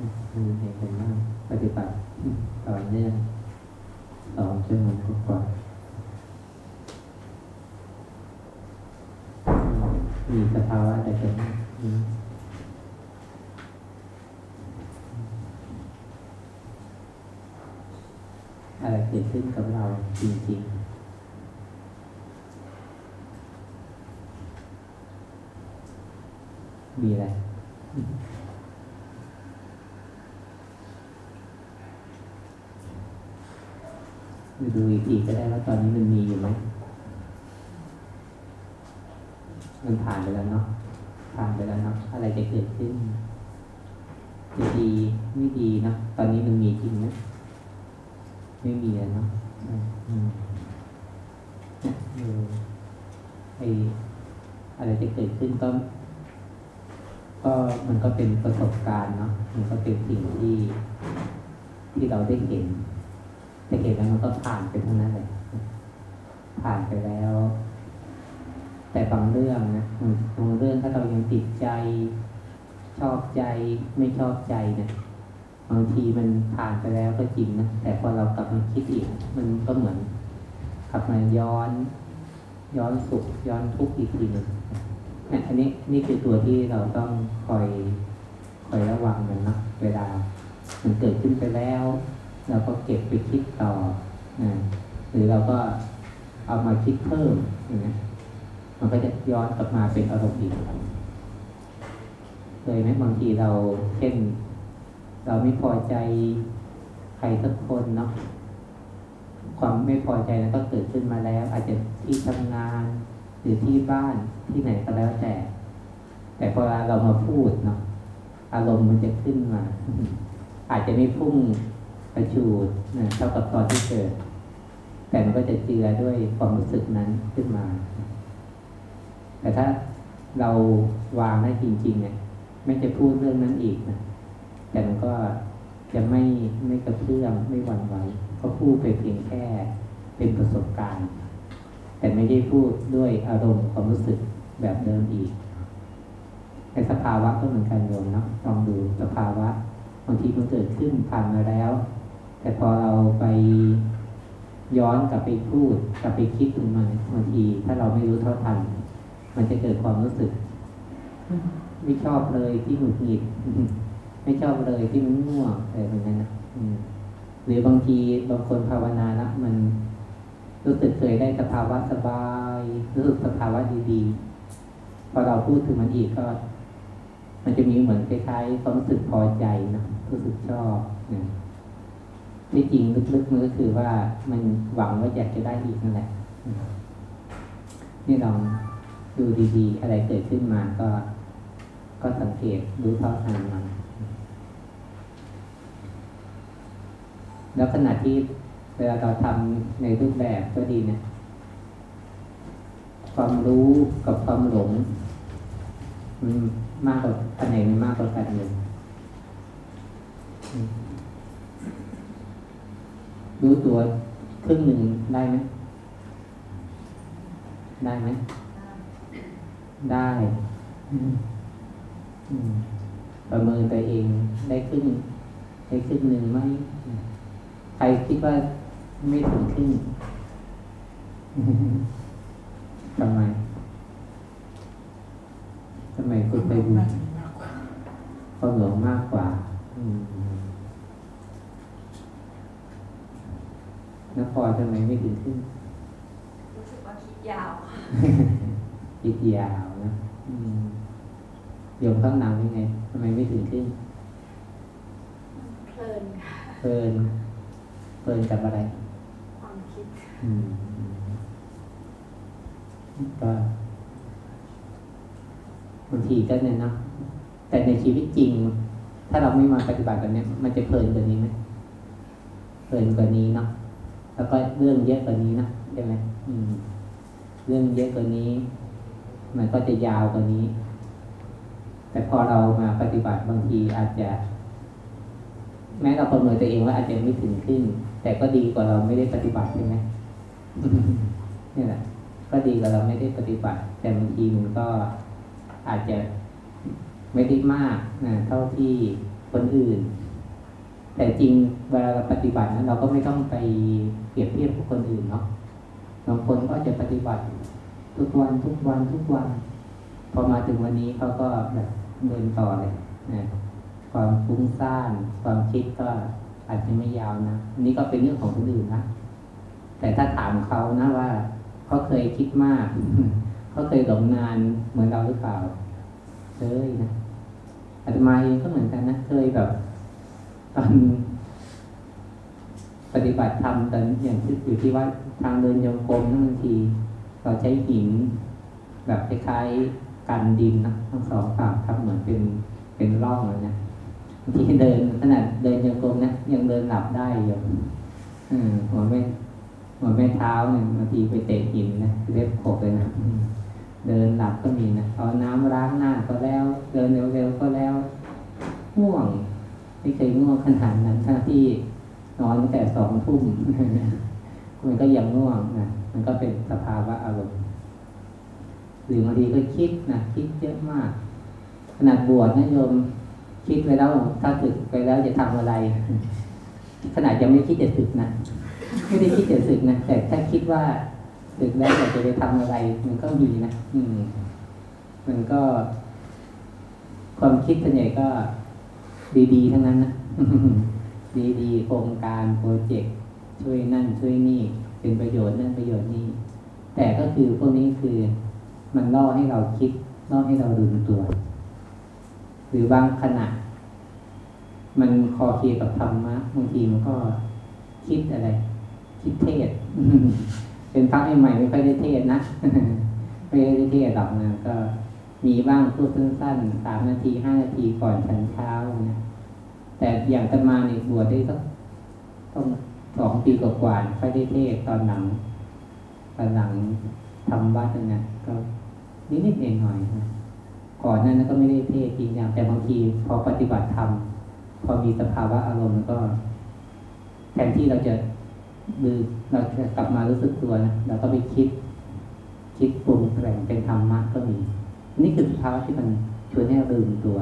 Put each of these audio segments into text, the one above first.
มีเหตุผลมากปฏิบัติต่อเนื่องสองชั่วโมงกว่ามีสภาวะอะไรเกิดขึ้นอืมอะไรเกิดขึ้นกับเราจริง ๆมีอะไร ดูอีกทีก็ได้ว่าตอนนี้มันมีอยู่ไหมมันผ่านไปแล้วเนาะผ่านไปแล้วเนาะอะไรจะเกิดขึ้นจะดีไม่ดีเนาะตอนนี้มันมีจริงไหมไม่มีแล้วเนาะอไออะไรจะเกิดขึ้นก็ก็มันก็เป็นประสบการณ์เนาะมันก็เป็นสิ่งที่ที่เราได้เห็น แต่เห็นแล้วมันก็ผ่านไปทั้งนั้นเลยผ่านไปแล้ว แต่บางเรื่องนะบางเรื่องถ้าเรายังติดใจ ชอบใจไม่ชอบใจเนะี่ยบางทีมันผ่านไปแล้วก็จริงนะแต่พอเรากลับมาคิดอีก มันก็เหมือนกลับมาย้อน ย้อนสุขย้อนทุกข์อีกทีหนึ่งนี่ยอันนี้นี่คือตัวที่เราต้องคอยคอยระวังมันนะเวลา มันเกิดขึ้นไปแล้ว เราก็เก็บไปคิดต่อนะหรือเราก็เอามาคิดเพิ่มนี้ยมันก็จะย้อนกลับมาเป็นอารมณ์อีกเคยไหมบางทีเราเช่น เราไม่พอใจใครสักคนเนาะความไม่พอใจนั้นก็เกิดขึ้นมาแล้ว อาจจะที่ทำงาน หรือที่บ้านที่ไหนก็แล้วแต่ แต่พอเรามาพูดเนาะอารมณ์มันจะขึ้นมา อาจจะไม่พุ่ง กระชูดนะเท่ากับตอนที่เกิด แต่มันก็จะเจือด้วยความรู้สึกนั้นขึ้นมา แต่ถ้าเราวางได้จริงๆเนี่ยไม่จะพูดเรื่องนั้นอีกนะแต่มันก็จะไม่ไม่กระเพื่อมไม่หวั่นไหวก็พูดไปเพียงแค่เป็นประสบการณ์ แต่ไม่ได้พูดด้วยอารมณ์ความรู้สึกแบบเดิมอีกในสภาวะก็เหมือนกันโยมเนาะลองดูสภาวะบางทีมันเกิดขึ้นผ่านมาแล้ว แต่พอเราไปย้อนกลับไปพูดกลับไปคิดถึงมันบางทีถ้าเราไม่รู้เท่าทัน มันจะเกิดความรู้สึก ไม่ชอบเลยที่หงุดหงิดไม่ชอบเลยที่มันง่วงอะไรแบบนั้นนะหรือบางทีบางคนภาวนาละมันรู้สึกเคยได้สภาวะสบายรู้สึกสภาวะดีๆพอเราพูดถึงมันอีกก็ มันจะมีเหมือนคล้ายๆความรู้สึกพอใจนะรู้สึกชอบนะ ที่จริงลึกๆมันก็คือว่ามันหวังว่าอยากจะได้อีกนั่นแหละนี่ลองดูดีๆ อะไรเกิดขึ้นมาก็ ก็สังเกตรู้เท่าทันมันแล้วขณะที่เวลาเราทำในรูปแบบก็ดีนะความรู้กับความหลงมันมากกว่าอันไหนมันมากกว่ากันเลยอืม รู้ตัวครึ่งหนึ่งได้ไหมได้ไหมได้อืมอืมประเมินตัวเองได้ครึ่งได้ครึ่งหนึ่งไหมใครคิดว่าไม่ถึงครึ่งทำไมทำไมคุณไปบุญความหลงมากกว่า อืม นครทำไมไม่ถึงครึ่งรู้สึกว่าคิดยาวคิดยาวนะอืมโยมข้างหลังยังไงทำไมไม่ถึงครึ่งเพลินค่ะเพลินเพลินกับอะไร ความคิดอืมก็บางทีก็เนี่ยนะแต่ในชีวิตจริง ถ้าเราไม่มาปฏิบัติแบบเนี้ยมันจะเพลินกว่านี้ไหมเพลินกว่านี้เนาะ แล้วก็เรื่องเยอะกว่านี้นะใช่ไหมเรื่องเยอะกว่านี้ มันก็จะยาวกว่านี้ แต่พอเรามาปฏิบัติบางทีอาจจะ แม้เราประเมินตัวเองว่าอาจจะไม่ถึงขึ้นแต่ก็ดีกว่าเราไม่ได้ปฏิบัติใช่ไหมนี่แหละก็ดีกว่าเราไม่ได้ปฏิบัติ แต่บางทีมันก็อาจจะไม่ได้มากนะเท่าที่คนอื่น แต่จริงเวลาเราปฏิบัตินั้นเราก็ไม่ต้องไปเปรียบเทียบกับคนอื่นเนาะบางคนก็จะปฏิบัติทุกวันทุกวันทุกวัน พอมาถึงวันนี้เขาก็แบบเดินต่อเลยนะความฟุ้งซ่านความคิดก็อาจจะไม่ยาวนะนนี้ก็เป็นเรื่องของคนอื่นนะแต่ถ้าถามเขานะว่าเขาเคยคิดมากเขาเคยหลงนานเหมือนเราหรือเปล่าเคยนะอาตมาเองก็เหมือนกันนะเคยแบบ ตอนปฏิบัติธรรมตอนอย่างที่อยู่ที่ว่าทางเดินโยกมบางที เราใช้หินแบบคล้ายๆกันดินนะทั้งสองฝั่งทำเหมือนเป็นเป็นร่องเลยนะบางทีเดินขนาดเดินโยกลมนะยังเดินหลับได้อยู่หัวไม่หัวไม่เท้าเนี่ยบางทีไปเตะหินนะเล็บขบเลยนะเดินหลับก็มีนะเอาน้ำล้างหน้าก็แล้ว เดินเร็วๆก็แล้วง่วง ไม่เคยง่วงขนาดนั้นทั้งที่นอนตั้งแต่สองทุ่มมันก็ยังง่วงนะมันก็เป็นสภาวะอารมณ์หรือบางทีก็คิดนะคิดเยอะมาก ขนาดบวชนะโยมคิดไปแล้วถ้าศึกไปแล้วจะทำอะไร ขนาดยังไม่คิดจะศึกนะไม่ได้คิดจะศึกนะแต่ถ้าคิดว่าศึกแล้วอยากจะไปทำอะไร มันก็มีนะอืม มันก็ ความคิดส่วนใหญ่ก็ ดีๆทั้งนั้นนะดีๆโครงการโปรเจกต์ช่วยนั่นช่วยนี่เป็นประโยชน์นั่นประโยชน์นี่แต่ก็คือพวกนี้คือมันล่อให้เราคิดล่อให้เราลืมตัว หรือบางขณะ มันคอเคียกับธรรมะบางทีมันก็คิดอะไร คิดเทศเป็นพระใหม่ไม่ค่อยได้เทศนะไม่ได้เทศหรอกนะก็ มีบ้างพูดสั้นๆสามนาทีห้านาทีก่อนฉันเช้านะแต่อย่างตมาเนี่ยบวชได้สักต้องสองปีกว่าๆค่อยได้เทศตอนหลังตอนหลังทำวัดนะก็นิดๆหน่อยๆนะก่อนนั้นก็ไม่ได้เทศจริงจังแต่บางทีพอปฏิบัติธรรมพอมีสภาวะอารมณ์ก็ แทนที่เราจะดือเราจะกลับมารู้สึกตัวนะเราก็ไปคิด คิดปรุงแต่งเป็นธรรมะก็มี นี่คือสภาวะที่มันชวนให้เราลืมตัว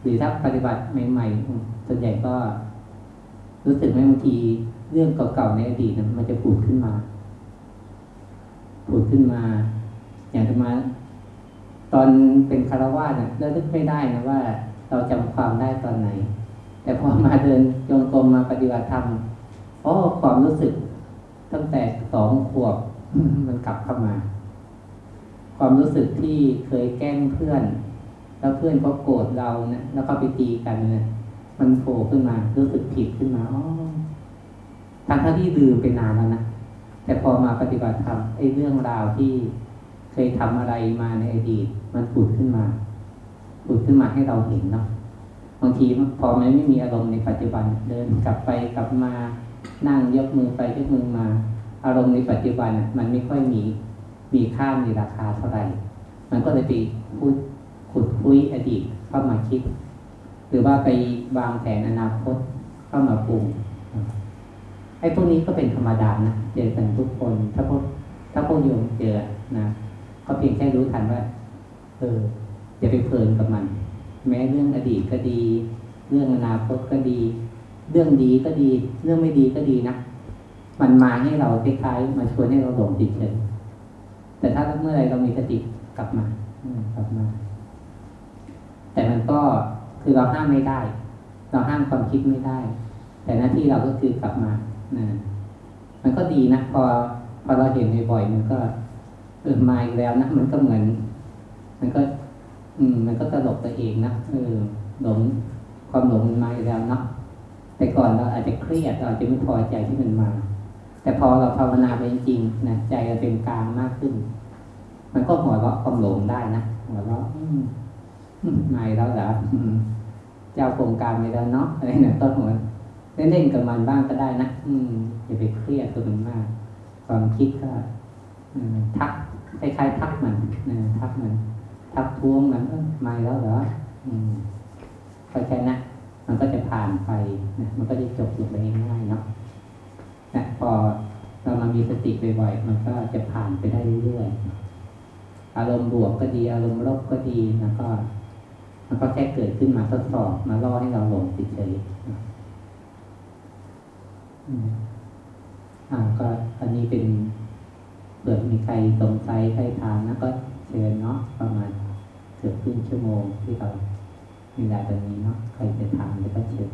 หรือถ้าปฏิบัติใหม่ๆส่วนใหญ่ก็ รู้สึกไหมบางทีเรื่องเก่าๆในอดีตนะมันจะผุดขึ้นมาผุดขึ้นมา อย่างจะมา ตอนเป็นคารวาสนะเราลึกไม่ได้นะว่า เราจำความได้ตอนไหน แต่พอมาเดินจงกรมมาปฏิบัติธรรมโอ้ความรู้สึกตั้งแต่สองขวบมันกลับเข้ามา ความรู้สึกที่เคยแกล้งเพื่อน แล้วเพื่อนก็โกรธเราเนะแล้วก็ไปตีกันเนะมันโผล่ขึ้นมารู้สึกผิดขึ้นมาอ๋อทั้งทั้งที่ลืมไปนานแล้วนะแต่พอมาปฏิบัติธรรมไอ้เรื่องราวที่เคยทำอะไรมาในอดีตมันผุดขึ้นมาผุดขึ้นมาให้เราเห็นเนาะบางทีพอมันไม่มีอารมณ์ในปัจจุบัน เดินกลับไปกลับมานั่งยกมือไปยกมือมา อารมณ์ในปัจจุบันมันไม่ค่อยมี มีค่ามีราคาเท่าไหร่ มันก็เลยไปพูดขุดคุยอดีตเข้ามาคิด หรือว่าไปวางแผนอนาคตเข้ามาปรุงไอ้พวกนี้ก็เป็นธรรมดานะเจอกันทุกคน ถ้าพวกถ้าพวกโยมเจอนะก็เพียงแค่รู้ทันว่า เอออย่าไปเพลินกับมัน แม้เรื่องอดีตก็ดี เรื่องอนาคตก็ดี เรื่องดีก็ดี เรื่องไม่ดีก็ดีนะมันมาให้เราคล้ายๆมาชวนให้เราหลงติดเฉย แต่ถ้าเมื่อไรเรามีสติกลับมาอืกลับมา แต่มันก็คือเราห้ามไม่ได้ เราห้ามความคิดไม่ได้ แต่หน้าที่เราก็คือกลับมานะมันก็ดีนะพอพอเราเห็นบ่อยๆมันก็เออมาอีกแล้วนะมันก็เหมือน มันก็ อืม มันก็ตลกตัวเองนะเออหลงความหลงมันมาอีกแล้วเนาะแต่ก่อนเราอาจจะเครียดเราอาจจะไม่พอใจที่มันมา แต่พอเราภาวนาไปจริงๆนะใจเราเป็นกลางมากขึ้น มันก็หัวเราะความหลงได้นะหัวเราะไม่แล้วเหรอเจ้าโครงการไม่แล้วเนาะอะไรเนี่ยต้นหัวเล่นๆกับมันบ้างก็ได้นะอืมอย่าไปเครียดกับมันมาก ความคิดก็อทักคล้ายๆทักมันนะทักมัน ทักท้วงมันเอ้ยไม่แล้วเหรออืมเข้าใจนะมันก็จะผ่านไปนะมันก็จะจบลงไปง่ายๆเนาะ นะพอเรามามีสติบ่อยๆมันก็จะผ่านไปได้เรื่อยๆอารมณ์บวกก็ดี อารมณ์ลบก็ดีแล้วก็มันก็แค่เกิดขึ้นมาทดสอบมาล่อให้เราหลงเฉยๆนะอืมอ่าก็อันนี้เป็นเกิดมีใครสงสัยใครถามนะก็เชิญเนาะประมาณเกือบครึ่งชั่วโมงที่เรามีเวลาตรงนี้เนาะใครจะถามแล้วก็เชิญ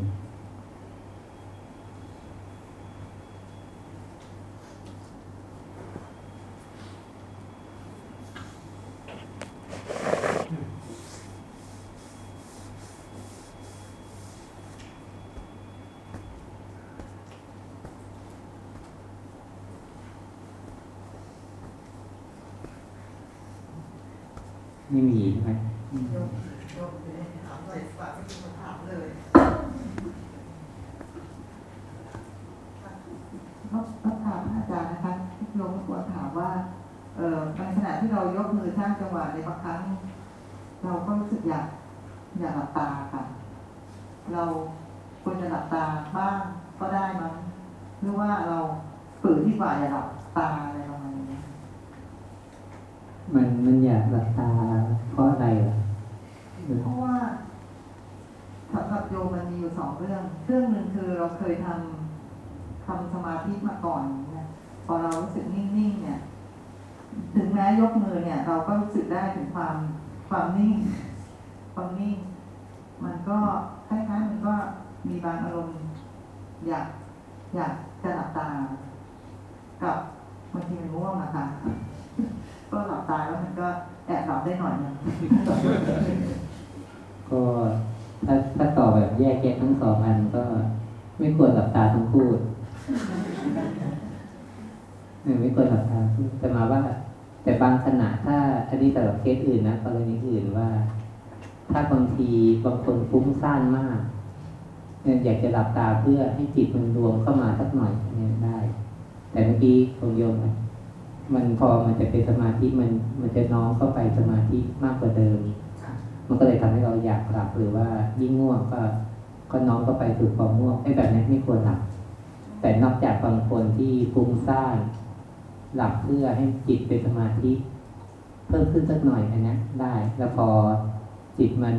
ไม่มีใช่ไหมอืม โยมโยมเลยถามหน่อยฝากที่มาถามเลย ต้องต้องถามอาจารย์นะคะโยมควรถามว่า เอ่อในขณะที่เรายกมือสร้างจังหวะในบางครั้ง เราก็รู้สึกอยากอยากหลับตาค่ะ เราควรจะหลับตาบ้างก็ได้มั้งหรือว่าเราฝืนที่กว่าอย่าหลับตาอะไรประมาณนี้ มันมันอยากหลับตาเพราะอะไรล่ะ เพราะว่าสำหรับโยมมันมีอยู่สองเรื่อง เรื่องหนึ่งคือเราเคยทำทำสมาธิมาก่อนเนี่ยพอเรารู้สึกนิ่งๆเนี่ย ถึงแม้ยกมือเนี่ย เราก็รู้สึกได้ถึงความ ความนิ่ง ความนิ่ง มันก็คล้ายๆมันก็มีบางอารมณ์อยากอยากจะหลับตา กับบางทีมันง่วงอะค่ะ ก็หลับตาแล้วมันก็แอบหลับได้หน่อยนึงก็ถ้าถ้าตอบแบบแยกแยะทั้งสองอันก็ไม่ควรหลับตาทั้งคู่เออไม่ควรหลับตาทั้งคู่แต่มาว่า แต่บางขณะถ้าอันนี้สำหรับเคสอื่นนะกรณีอื่นว่า ถ้าบางทีบางคนฟุ้งซ่านมากเนี่ยอยากจะหลับตาเพื่อให้จิตมันรวมเข้ามาสักหน่อยเนี่ยได้ แต่เมื่อกี้ของโยมมันพอมันจะเป็นสมาธิมันมันจะน้อมเข้าไปสมาธิมากกว่าเดิม มันก็เลยทำให้เราอยากหลับหรือว่ายิ่งง่วงก็ก็น้อมเข้าไปสู่ความง่วงไอ้แบบนี้ไม่ควรหลับแต่นอกจากบางคนที่ฟุ้งซ่าน หลับเพื่อให้จิตเป็นสมาธิ เพิ่มขึ้นสักหน่อยอันนี้ได้ แล้วพอจิตมัน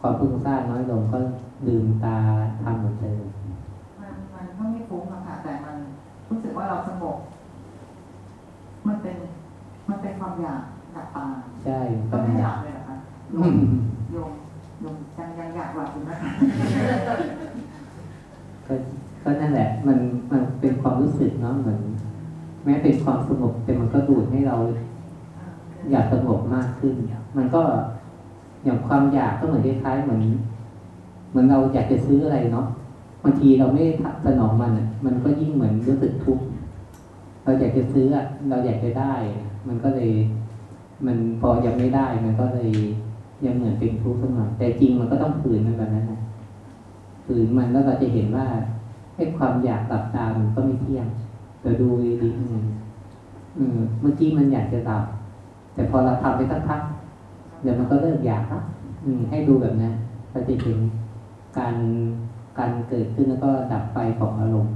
ความฟุ้งซ่านน้อยลงก็ลืมตาทำเหมือนเดิมมันมันก็ไม่ฟุ้งอะค่ะแต่มันรู้สึกว่าเราสงบมันเป็นมันเป็นความอยากหลับตาใช่ก็ก็ไม่ไม่อหยาลักบเลยนะคะโยอืมมโยมโยมยังยังอยากหลับอยู่นะคะก็ก็นั่นแหละ มันมันเป็นความรู้สึกเนาะเหมือน แม้เป็นความสงบแต่มันก็ดูดให้เรา อยากสงบมากขึ้น มันก็อย่างความอยากก็เหมือนคล้ายๆเหมือนเหมือนเราอยากจะซื้ออะไรเนาะบางทีเราไม่สนองมันอะมันก็ยิ่งเหมือนรู้สึกทุกข์เราอยากจะซื้ออะเราอยากจะได้ มันก็เลย มันพอยังไม่ได้ มันก็เลยยังเหมือนเป็นทุกข์ขึ้นมาแต่จริงมันก็ต้องฝืนมันแบบนั้นะฝืนมันแล้วเราจะเห็นว่าไอ้ความอยากหลับตามันก็ไม่เที่ยง แต่ดูดีๆอืมอืมเมื่อกี้มันอยากจะหลับ แต่พอเราทำไปสักพักเดี๋ยวมันก็เลิกอยากละอืมให้ดูแบบนั้นเราจะเห็นการการเกิดขึ้นแล้วก็ดับไปของอารมณ์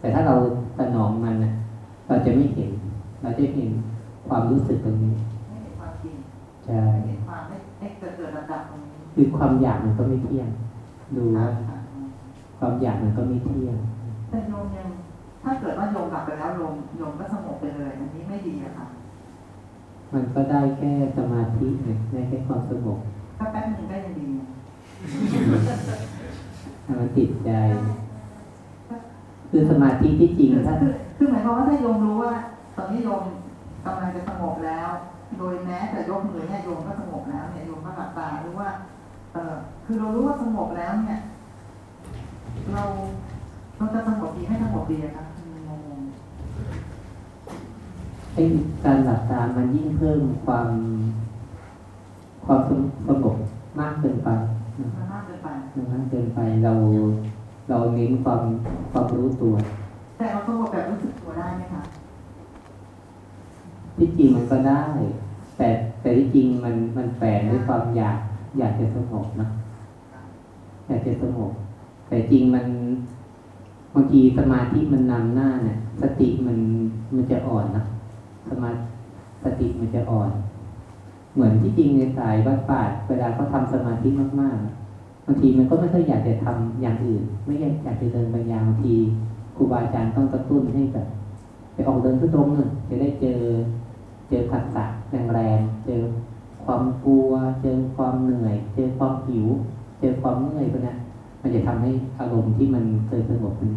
แต่ถ้าเราสนองมันนะเราจะไม่เห็น เราจะเห็นความรู้สึกตรงนี้ไม่เห็นความจริงใช่ไม่เห็นความไม่ไม่เกิดเกิดระดับตรงนี้คือความอยากมันก็ไม่เที่ยง ดูว่าค่ะความอยากมันก็ไม่เที่ยงแต่โยมยัง ถ้าเกิดว่าโยมหลับไปแล้วโยมโยมก็สงบไปเลย อันนี้ไม่ดีอะค่ะ มันก็ได้แค่สมาธิเนี่ยได้แค่ความสงบถ้าแป๊บหนึงก็ยังดีให้มันติดใจ คือสมาธิที่จริงถ้าคือคือหมายความว่าถ้าโยมรู้ว่า ตอนนี้โยมกำลังจะสงบแล้ว โดยแม้แต่ยกมือเนี่ยโยมก็สงบแล้วเนี่ยโยมก็หลับตาหรือว่า เออคือเรารู้ว่าสงบแล้วเนี่ย เราเราจะสงบดีให้สงบดีอะคะงง ไอ้การหลับตามันยิ่งเพิ่มความความสงบมากเกินไปนะๆมันมากเกินไปมันมากเกินไปเราเราเน้นความความรู้ตัว แต่เราสงบแบบรู้สึกตัวได้ไหมคะที่จริงมันก็ได้ แต่แต่ที่จริงมันมันแฝงด้วยความอยาก อยากจะสงบนะอยากจะสงบแต่จริงมันบางทีสมาธิมันนำหน้าเนี่ยสติมันมันจะอ่อนนะ สมาสติมันจะอ่อน เหมือนที่จริงในสายวัดป่าเวลาเขาทำสมาธิมากๆบางทีมันก็ไม่ค่อยอยากจะทำอย่างอื่น ไม่อยากอยากจะเดินบางอย่างบางทีครูบาอาจารย์ต้องกระตุ้นให้แบบไปออกเดินทุดงหนึ่งจะได้เจอเจอผัสสะแรงๆเจอความกลัว เจอความเหนื่อย เจอความหิว เจอความเมื่อยพวกนี้มันจะทำให้อารมณ์ที่มันเคยสงบมัน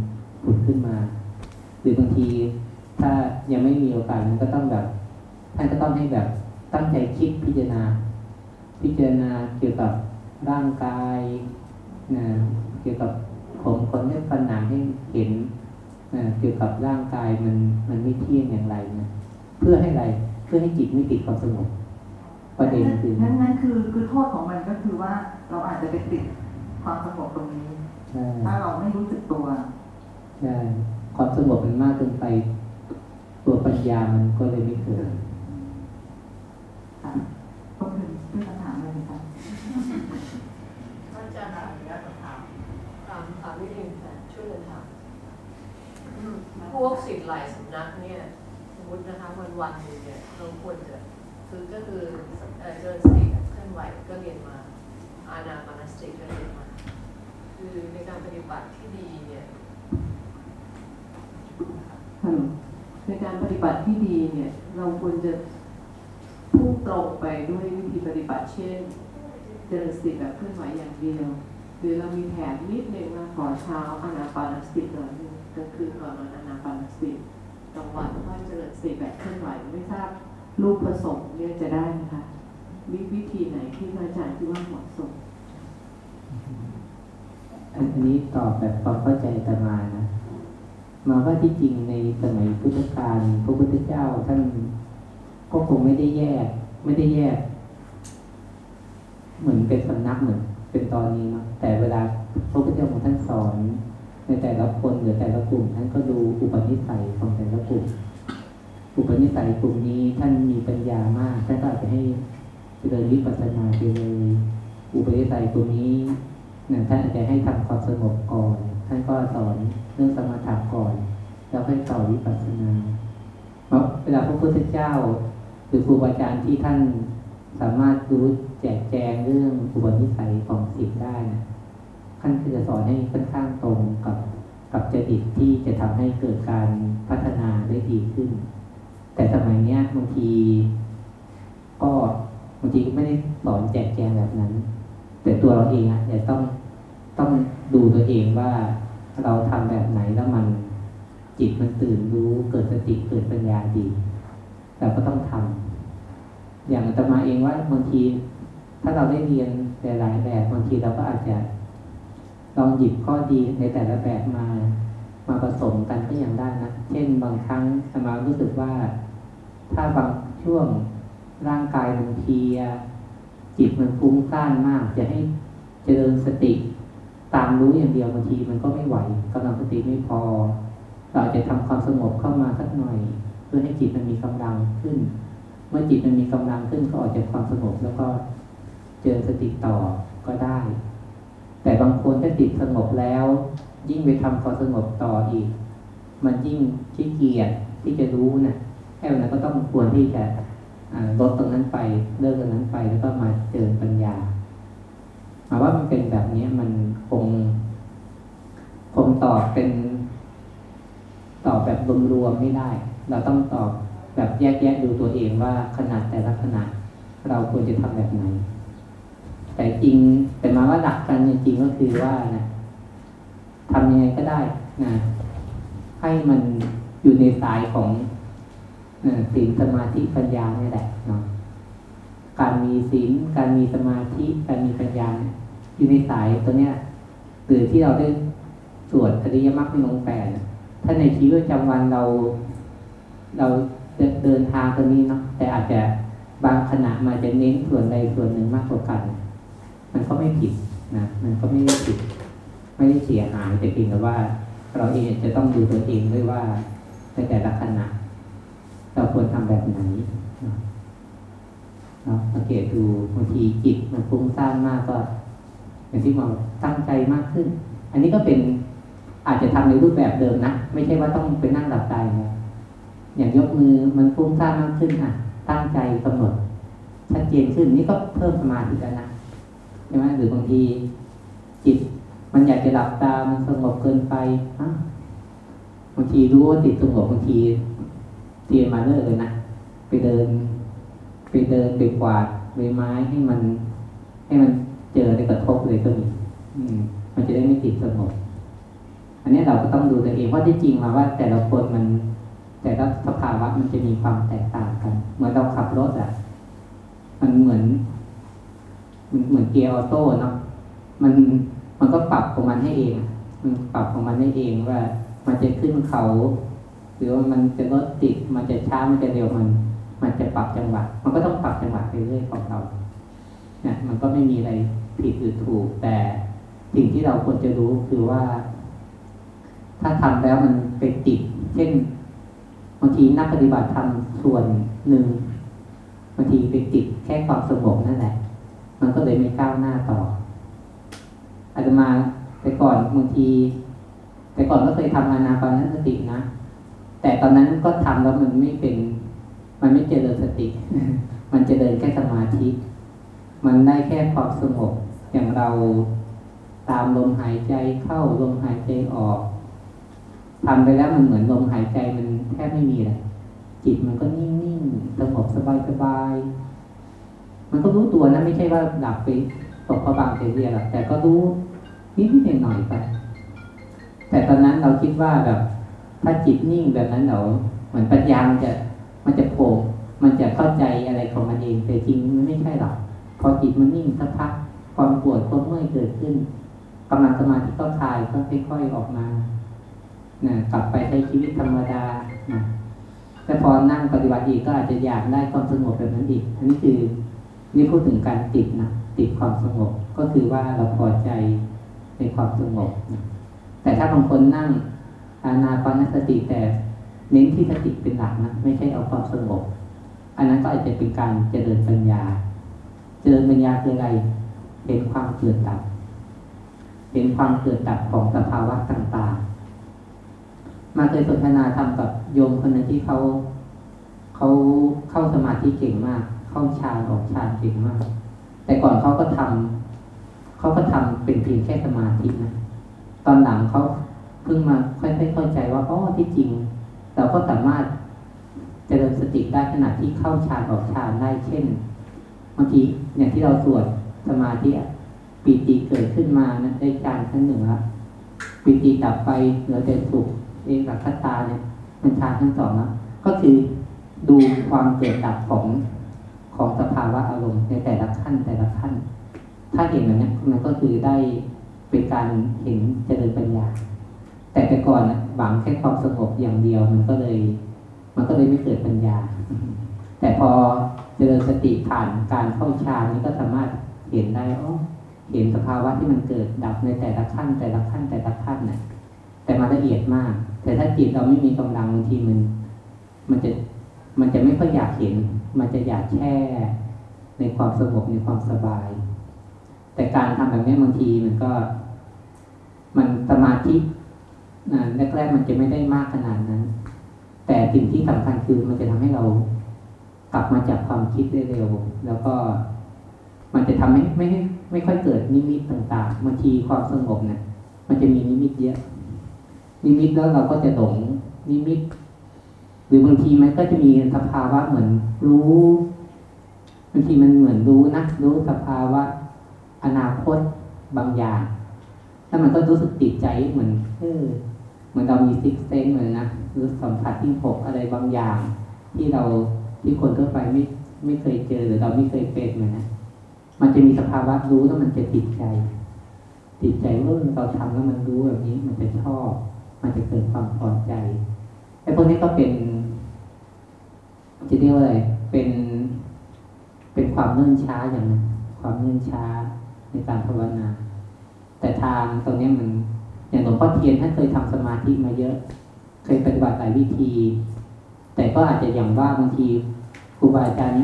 ผุดขึ้นมา หรือบางที ถ้ายังไม่มีโอกาสมันก็ต้องแบบท่านก็ต้องให้แบบตั้งใจคิดพิจารณา พิจารณาเกี่ยวกับร่างกายนะเกี่ยวกับผมคนเล็บฟันหนังให้เห็นนะเกี่ยวกับร่างกายมันมันไม่เที่ยงอย่างไรนะเพื่อให้อะไรเพื่อให้จิตไม่ติดความสงบประเด็นคือนั่นนั่นคือคือโทษของมันก็คือว่าเราอาจจะไปติดความสงบตรงนี้ใช่ถ้าเราไม่รู้สึกตัวใช่ความสงบมันมากเกินไป ตัวปัญญามันก็เลยไม่เกิดค่ะคนอื่นด้วยคำถามอะไรไหมคะท่านอาจารย์ถามแล้วก็ถามถามถามนิดนึงค่ะช่วยกันถามอืมพวกสิทธิ์หลายสำนักเนี่ยสมมตินะคะวันวันๆหนึงเนี่ยเราควรจะคือก็คือเอ่อเจริญสติเคลื่อนไหวก็เรียนมาอานาปานสติก็เรียนมา คือในการปฏิบัติที่ดีเนี่ยฮัลโหล ในการปฏิบัติที่ดีเนี่ย เราควรจะพุ่งตรงไปด้วยวิธีปฏิบัติเช่นเจริญสติแบบเคลื่อนไหวอย่างเดียว หรือเรามีแผนนิดนึงว่าขอเช้าอานาปานสติก่อนนึงกลางคืนก่อนนอนอานาปานสติกลางวันค่อเจริญสติแบบเคลื่อนไหวไม่ทราบรูปผสมเนี่ยจะได้ไหมคะวิวิธีไหนที่พระอาจารย์คิดว่าเหมาะสมอันนี้ตอบแบบความเข้าใจแต่มานะ มาว่าที่จริงในสมัยพุทธกาลพระพุทธเจ้าท่านก็คงไม่ได้แยก ไม่ได้แยก เหมือนเป็นสำนักเหมือนเป็นตอนนี้เนาะแต่เวลาพระพุทธเจ้าของท่านสอน ในแต่ละคนหรือแต่ละกลุ่มท่านก็ดูอุปนิสัยของแต่ละกลุ่มอุปนิสัยกลุ่มนี้ท่านมีปัญญามากท่านก็อาจจะให้เจริญวิปัสสนาไปเลยอุปนิสัยกลุ่มนี้นะท่านอาจจะให้ทำความสงบก่อน ท่านก็สอน เรื่องสมถะก่อน แล้วค่อยต่อวิปัสสนาเพราะเวลาพระพุทธเจ้า หรือครูบาอาจารย์ที่ท่านสามารถรู้แจกแจงเรื่องอุปนิสัยของสิ่ได้นะท่านจะสอนให้ค่อนข้างตรงกับกับจริตที่จะทำให้เกิดการพัฒนาได้ดีขึ้น แต่สมัยเนี้ยบางที ก็บางทีก็ไม่ได้สอนแจกแจงแบบนั้น แต่ตัวเราเองอะจะต้องต้องดูตัวเองว่า เราทำแบบไหนแล้วมันจิตมันตื่นรู้เกิดสติเกิดปัญญาดีเราก็ต้องทำอย่างอาตมาเองว่าบางที ถ้าเราได้เรียนแต่หลายแบบบางทีเราก็อาจจะลองหยิบข้อดีในแต่ละแบบมามาผสมกันก็ยังได้นะ เช่นบางครั้งอาตมารู้สึกว่า ถ้าบางช่วงร่างกายมันเพียจิตมันฟุ้งซ่านมาก จะให้เจริญสติ ตามรู้อย่างเดียวบางทีมันก็ไม่ไหวกำลังสติไม่พอ เราอจะทำความสงบเข้ามาสักหน่อย เพื่อให้จิตมันมีกำลังขึ้น เมื่อจิตมันมีกำลังขึ้นก็ออกจากความสงบแล้วก็เจริญสติต่อก็ได้ แต่บางคนถ้าจิตสงบแล้ว ยิ่งไปทำความสงบต่ออีก มันยิ่งขี้เกียจที่จะรู้นะ่ะแค่นั้นก็ต้องควรที่จะลดตรงนั้นไปเลิกตรงนั้นไปแล้วก็มาเจริญปัญญา มายว่ามันเป็นแบบนี้มันคง คงตอบเป็นตอบแบบรวมๆไม่ได้ เราต้องตอบแบบแยกแยะดูตัวเองว่าขนาดแต่ละขนาดเราควรจะทำแบบไหน แต่จริงแต่มาว่าหลักกันจริงก็คือว่านะทำยังไงก็ได้นะให้มันอยู่ในสายของนะศีลสมาธิปัญญานี่แหละเนาะ การมีศีลการมีสมาธิการมีปัญญาอยู่ในสายตัวเนี้ยหรือที่เราได้สวดอริยมรรคในองค์แปดน่ะถ้าในชีวิตประจำวันเรา เราเดินทางตรงนี้เนาะแต่อาจจะบางขณะมาจะเน้นส่วนใดส่วนหนึ่งมากกว่ากัน มันก็ไม่ผิดนะมันก็ไม่ได้ผิด ไม่ได้เสียหายแต่เพียงแต่ว่า เราเองจะต้องดูตัวเองด้วยว่าในแต่ละขณะเราควรทำแบบไหน นะเนาะสังเกตดูบางทีจิตมันฟุ้งซ่านมากก็อย่างที่มองตั้งใจมากขึ้น อันนี้ก็เป็นอาจจะทำในรูปแบบเดิมนะ ไม่ใช่ว่าต้องไปนั่งหลับตาอย่างยอย่างยกมือมันฟุ้งซ่านมากขึ้นอะ ตั้งใจกำหนด ชัดเจนขึ้น นี่ก็เพิ่มสมาธิแล้วนะใช่ไหมหรือบางทีจิต มันอยากจะหลับตา มันสงบเกินไปอ้าวบางทีรู้ว่าจิตสงบบางทีเตรียมมาเลิกเลยนะไปเดิน ไปเดินไปกวาดใบไม้ให้มัน ให้มันเจอได้กระทบเลยก็มีมมันจะได้ไม่ติดสงบอันนี้เราก็ต้องดูตัวเองว่าที่จริงมาว่า แต่ละคนมัน แต่ละสภาวะมันจะมีความแตกต่างกัน เหมือนเราขับรถอะ มันเหมือนมันเหมือนเกียร์ออโต้เนาะมันมันก็ปรับของมันให้เอง มันปรับของมันให้เองว่า มันจะขึ้นเขา หรือว่ามันจะรถติดมันจะช้ามันจะเร็วมัน มันจะปรับจังหวะ มันก็ต้องปรับจังหวะไปเรื่อยของเราเนี่ยมันก็ไม่มีอะไรผิดหรือถูก แต่สิ่งที่เราควรจะรู้คือว่า ถ้าทำแล้วมันไปติด เช่นบางทีนักปฏิบัติทำส่วนหนึ่งบางทีไปติดแค่ความสงบนั่นแหละ มันก็เลยไม่ก้าวหน้าต่อ อาจจะมาแต่ก่อนบางที แต่ก่อนก็เคยทำอานาปานสตินะแต่ตอนนั้นก็ทำแล้วมันไม่เป็น มันไม่เจริญสติ มันเจริญแค่สมาธิ มันได้แค่ความสงบอย่างเราตามลมหายใจเข้าลมหายใจออกทำไปแล้วมันเหมือนลมหายใจมันแทบไม่มีเลยจิตมันก็นิ่งๆสงบสบายๆมันก็รู้ตัวนะไม่ใช่ว่าหลับไปตกพระบางเสียหรอกแต่ก็รู้นิดๆหน่อยๆไปแต่ตอนนั้นเราคิดว่าแบบ ถ้าจิตนิ่งแบบนั้นเราเหมือนปัญญามันจะ มันจะโผล่มันจะเข้าใจอะไรของมันเอง แต่จริงมันไม่ใช่หรอกพอจิตมันนิ่งสักพักความปวดความเมื่อยเกิดขึ้นกำลังสมาธิก็คลายก็ค่อยๆออกมานะกลับไปใช้ชีวิตธรรมดานะแต่พอนั่งปฏิบัติอีกก็อาจจะอยากได้ความสงบแบบนั้นอีก อันนี้คือนี่พูดถึงการติดนะติดความสงบก็คือว่าเราพอใจในความสงบนะแต่ถ้าบางคนนั่งอานาปานสติแต่ เน้นที่สติเป็นหลักนะไม่ใช่เอาความสงบ อันนั้นก็อาจจะเป็นการเจริญปัญญา เจริญปัญญาคืออะไรเห็นความเกิดดับเห็นความเกิดดับของสภาวะต่างๆ มาเคยสนทนาทำกับโยมคนนึงที่เขาเขาเข้าสมาธิเก่งมาก เข้าฌานออกฌานเก่งมาก แต่ก่อนเขาก็ทำเขาก็ทำเป็นเพียงแค่สมาธินะตอนหลังเขาเพิ่งมาค่อยๆเข้าใจว่าอ๋อที่จริง เราก็สามารถเจริญสติได้ขณะที่เข้าฌานออกฌานได้เช่นบางทีอย่างที่เราสวดสมาธิปีติเกิดขึ้นมานะได้ฌานขั้นหนึ่งแล้วปีติดับไปเหลือแต่สุขเองกับคตาเนี่ยเป็นฌานขั้นสองแล้วก็คือดูความเกิดดับของของสภาวะอารมณ์ในแต่ละขั้นแต่ละขั้น ถ้าเห็นแบบนี้มันก็คือได้เป็นการเห็นเจริญปัญญา แต่แต่ก่อนนะหวังแค่ความสงบอย่างเดียวมันก็เลย มันก็เลยไม่เกิดปัญญา แต่พอเจริญสติผ่านการเข้าฌานนี่ก็สามารถเห็นได้อ๋อเห็นสภาวะที่มันเกิดดับในแต่ละขั้น แต่ละขั้นแต่ละขั้นนะแต่มันละเอียดมาก แต่ถ้าจิตเราไม่มีกำลังบางทีมัน มันจะมันจะไม่ค่อยอยากเห็น มันจะอยากแช่ในความสงบในความสบาย แต่การทำแบบนี้บางทีมันก็ มันสมาธิ แรกๆมันจะไม่ได้มากขนาดนั้น แต่สิ่งที่สำคัญคือมันจะทำให้เรากลับมาจากความคิดได้เร็ว แล้วก็มันจะทำให้ไม่ให้ไม่ค่อยเกิดนิมิตต่างๆบางทีความสงบเนะี่ยมันจะมีนิมิตเยอะ นิมิตแล้วเราก็จะหลงนิมิต หรือบางทีมันก็จะมีสภาวะเหมือนรู้บางทีมันเหมือนรู้นะรู้สภาวะอนาคตบางอย่างแล้วมันก็รู้สึกติดใจเหมือนเออ มือนเรามี sixth sense เหมือนนะรู้สัมผัสที่หกอะไรบางอย่าง ที่เราที่คนทั่วไปไม่ไม่เคยเจอหรือเราไม่เคยเป็นเหมือนนะมันจะมีสภาวะรู้แล้วมันจะติดใจ ติดใจว่าเราทำแล้วมันรู้แบบนี้มันจะชอบ มันจะเกิดความพอใจไอ้พวกนี้ก็เป็นจะเรียกว่าอะไรเป็นเป็นความเนื่นช้าอย่างนึงความเนื่นช้าในการภาวนา แต่ทางตรงนี้มัน อย่างหลวงพ่อเทียนท่านเคยทำสมาธิมาเยอะ เคยปฏิบัติหลายวิธี แต่ก็อาจจะอย่างว่าบางทีครูบาอาจารย์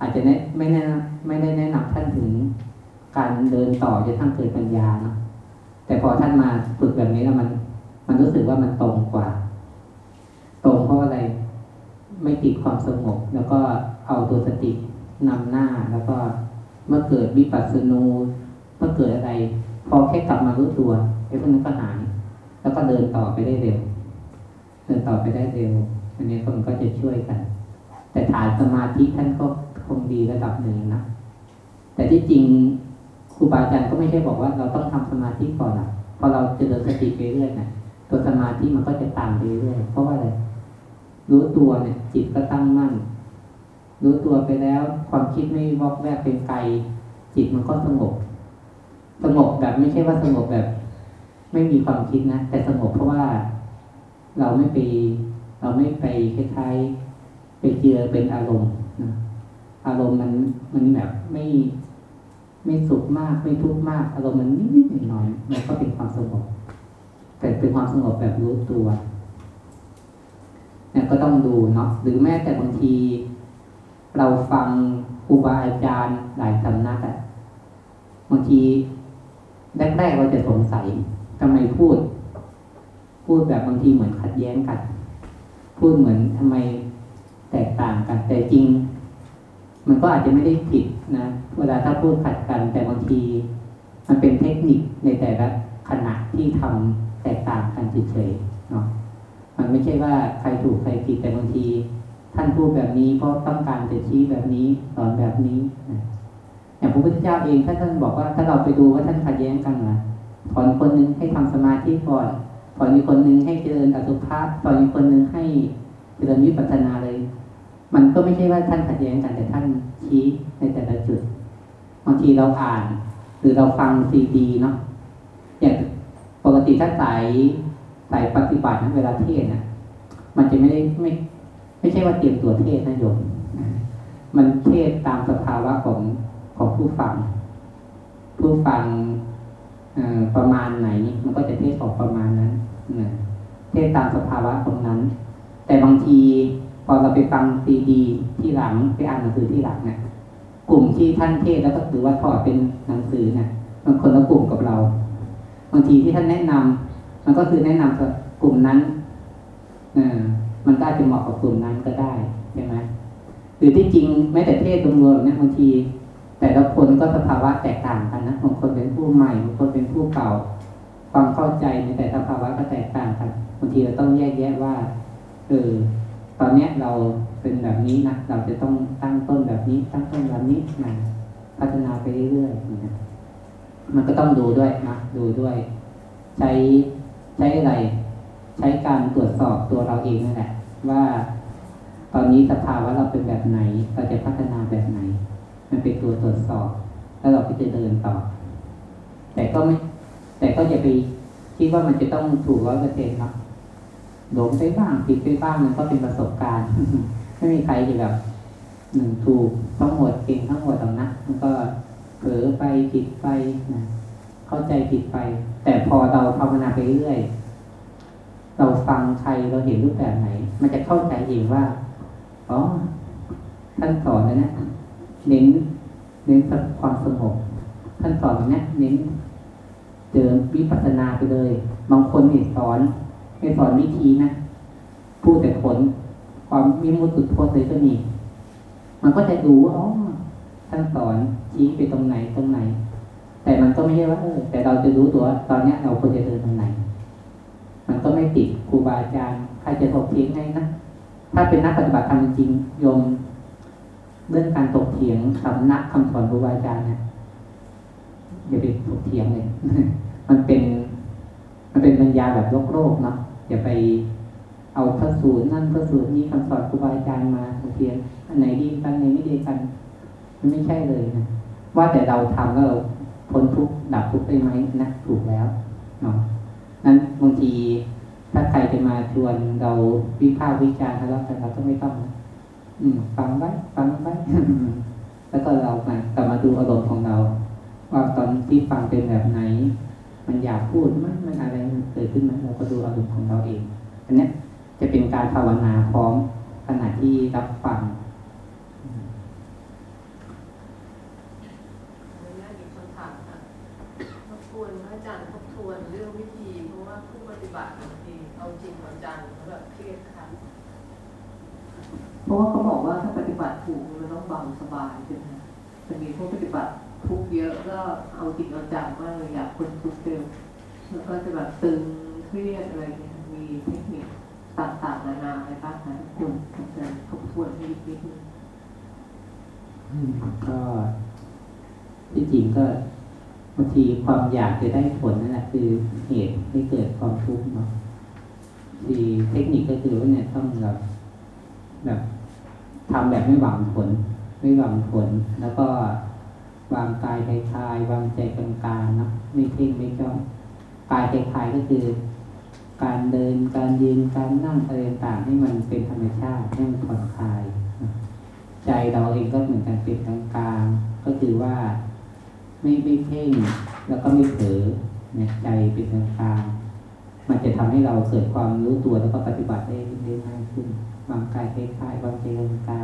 อาจจะไม่แนะไม่ได้แนะนำท่านถึงการเดินต่อจนทั้งเกิดปัญญาเนาะแต่พอท่านมาฝึกแบบนี้แล้วมัน มันรู้สึกว่ามันตรงกว่า ตรงเพราะอะไรไม่ติดความสงบแล้วก็เอาตัวสตินำหน้าแล้วก็เมื่อเกิดวิปัสสนูเมื่อเกิดอะไร พอแค่กลับมารู้ตัว ไอ้พวกนั้นก็หาย แล้วก็เดินต่อไปได้เร็ว เดินต่อไปได้เร็ว อันนี้คนก็จะช่วยกัน แต่ฐานสมาธิท่านก็คงดีระดับหนึ่งนะ แต่ที่จริงครูบาอาจารย์ก็ไม่ใช่บอกว่าเราต้องทำสมาธิก่อนนะพอเราเจริญสติไปเรื่อยนะตัวสมาธิมันก็จะตามไปเรื่อยเพราะว่าอะไรรู้ตัวเนี่ย จิตก็ตั้งมั่น รู้ตัวไปแล้ว ความคิดไม่วอกแวกเป็นไกล จิตมันก็สงบ สงบแบบไม่ใช่ว่าสงบแบบ ไม่มีความคิดนะ แต่สงบเพราะว่าเราไม่ไป เราไม่ไปคล้ายๆไปเจือเป็นอารมณ์นะอารมณ์มันมันแบบไม่ไม่สุขมากไม่ทุกข์มากอารมณ์มันนิดๆหน่อยๆมันก็เป็นความสงบ แต่เป็นความสงบแบบรู้ตัวเนี่ยก็ต้องดูเนาะหรือแม้แต่บางที เราฟังครูบาอาจารย์หลายสำนักอะบางทีแรกๆเราจะสงสัย ทำไมพูด พูดแบบบางทีเหมือนขัดแย้งกัน พูดเหมือนทำไมแตกต่างกัน แต่จริง มันก็อาจจะไม่ได้ผิดนะเวลาถ้าพูดขัดกัน แต่บางที มันเป็นเทคนิคในแต่ละขณะที่ทำแตกต่างกันเฉยๆเนาะมันไม่ใช่ว่าใครถูกใครผิดแต่บางที ท่านพูดแบบนี้เพราะต้องการจะชี้แบบนี้สอนแบบนี้นะอย่างพระพุทธเจ้าเองถ้าท่านบอกว่าถ้าเราไปดูว่าท่านขัดแย้งกันนะ สอนคนหนึ่งให้ทำสมาธิก่อนสอนอีกคนหนึ่งให้เจริญอสุภะสอนอีกคนหนึ่งให้เจริญวิปัสสนาเลย มันก็ไม่ใช่ว่าท่านขัดแย้งกันแต่ท่านชี้ในแต่ละจุดบางทีเราอ่าน หรือเราฟังซีดีเนาะอย่างปกติถ้าสายสายปฏิบัตินะเวลาเทศน์นะมันจะไม่ได้ไม่ไม่ใช่ว่าเตรียมตัวเทศนะโยมมันเทศตามสภาวะของของผู้ฟัง ผู้ฟัง ประมาณไหน มันก็จะเทศออกประมาณนั้นนะเทศตามสภาวะตรงนั้น แต่บางทีพอเราไปฟังซีดีที่หลังไปอ่านหนังสือที่หลังเนี่ยกลุ่มที่ท่านเทศแล้วก็ถือว่าถอดเป็นหนังสือเนี่ยมันคนละกลุ่มกับเรา บางทีที่ท่านแนะนำมันก็คือแนะนำกับกลุ่มนั้นเออมันก็อาจจะเหมาะกับกลุ่มนั้นก็ได้ใช่ไหมหรือที่จริงแม้แต่เทศรวมๆเนี่ยบางที แต่ละคนก็สภาวะแตกต่างกันนะบางคนเป็นผู้ใหม่บางคนเป็นผู้เก่า ความเข้าใจในแต่สภาวะก็แตกต่างกันบางทีเราต้องแยกแยะว่าเออตอนเนี้ยเราเป็นแบบนี้นะเราจะต้องตั้งต้นแบบนี้ ตั้งต้นแบบนี้นะพัฒนาไปเรื่อยๆนะมันก็ต้องดูด้วยนะดูด้วย ใช้ใช้อะไร ใช้การตรวจสอบตัวเราเองนั่นแหละว่า ตอนนี้สภาวะเราเป็นแบบไหน เราจะพัฒนาแบบไหน มันเป็นตัวตรวจสอบ แล้วเราก็จะเดินต่อ แต่ก็ไม่ แต่ก็อย่าไปคิดว่ามันจะต้องถูกร้อยเปอร์เซ็นต์เนาะหลงไปบ้างผิดไปบ้างมันก็เป็นประสบการณ์ ไม่มีใครจะแบบหนึ่งถูกทั้งหมดเก่งทั้งหมดหรอกนะมันก็เผลอไปผิดไปนะเข้าใจผิดไป แต่พอเราภาวนาไปเรื่อยเราฟังใครเราเห็นรูปแบบไหน มันจะเข้าใจเองว่าอ๋อท่านสอนนะนะ เน้นเน้นความสงบท่านสอนนะเน้นเจอวิปัสสนาไปเลย บางคนเนี่ยสอนไม่สอนวิธีนะพูดแต่ผล ความมีมุตสุดโทษเลยก็มีมันก็จะดูว่าอ๋อท่านสอนชี้ไปตรงไหนตรงไหน แต่มันก็ไม่ใช่ว่าเออแต่เราจะรู้ตัวว่าตอนเนี้ยเราควรจะเดินตรงไหน มันก็ไม่ติดครูบาอาจารย์ใครจะถกเถียงให้นะถ้าเป็นนักปฏิบัติธรรมจริงโยม เรื่องการถกเถียงคำนักคำสอนครูบาอาจารย์นะอย่าไปถกเถียงเลย มันเป็น มันเป็นปัญญาแบบโลกโลกเนาะอย่าไปเอาพระสูตรนั่นพระสูตรนี้คำสอนครูบาอาจารย์มาถกเถียงอันไหนดีกันอันไหนไม่ดีกัน มันไม่ใช่เลยนะว่าแต่เราทำแล้วเราพ้นทุกข์ดับทุกข์ได้ไหมนะถูกแล้วเนาะนั้นบางทีถ้าใครจะมาชวนเราวิพากษ์วิจารณ์ทะเลาะกันเราก็ไม่ต้องนะ อืมฟังไว้ฟังไว้แล้วก็เรามากลับมาดูอารมณ์ของเรา ว่าตอนที่ฟังเป็นแบบไหน มันอยากพูดไหมมันอะไรมันเกิดขึ้นไหมเราก็ดูอารมณ์ของเราเอง อันนี้จะเป็นการภาวนาพร้อมขณะที่รับฟัง ในแง่มีคำถามค่ะทบทวนพระอาจารย์ทบทวนเรื่องวิธี เพราะว่าผู้ปฏิบัติบางทีเอาจริงเอาจังแล้วแบบเค รียดค่ะเพราะว่าเขาบอกว่าถ้าปฏิบัติถูกมันต้องเบาสบายใช่ไหมจะมีผู้ปฏิบัติทุกเยอะก็เอาจริงเอาจังมากเลยอยากคนทุกเร็วแล้วก็จะแบบตึงเครียดอะไรเนี่ยมีเทคนิคต่างๆนานาอะไรบ้างคะคุณอาจารย์ทบทวนให้นิดนึงก็ที่จริงก็บางทีความอยากจะได้ผลนั่นแหละคือเหตุให้เกิดความทุกข์เนาะที่เทคนิคก็คือว่าเนี่ยต้องแบบแบบ ทำแบบไม่หวังผล ไม่หวังผล แล้วก็วางกายคลาย วางใจกลางๆนะไม่เพ่งไม่จ้องกายคลายก็คือ การเดินการยืนการนั่งอะไรต่างๆให้มันเป็นธรรมชาติให้มันผ่อนคลาย ใจเราเองก็เหมือนกันเป็นกลางๆก็คือว่าไม่ไม่เพ่งแล้วก็ไม่เผลอเนี่ยใจเป็นกลางๆมันจะทำให้เราเกิดความรู้ตัวแล้วก็ปฏิบัติได้ได้ง่ายขึ้น วางกายคล้ายๆวางใจลงกลา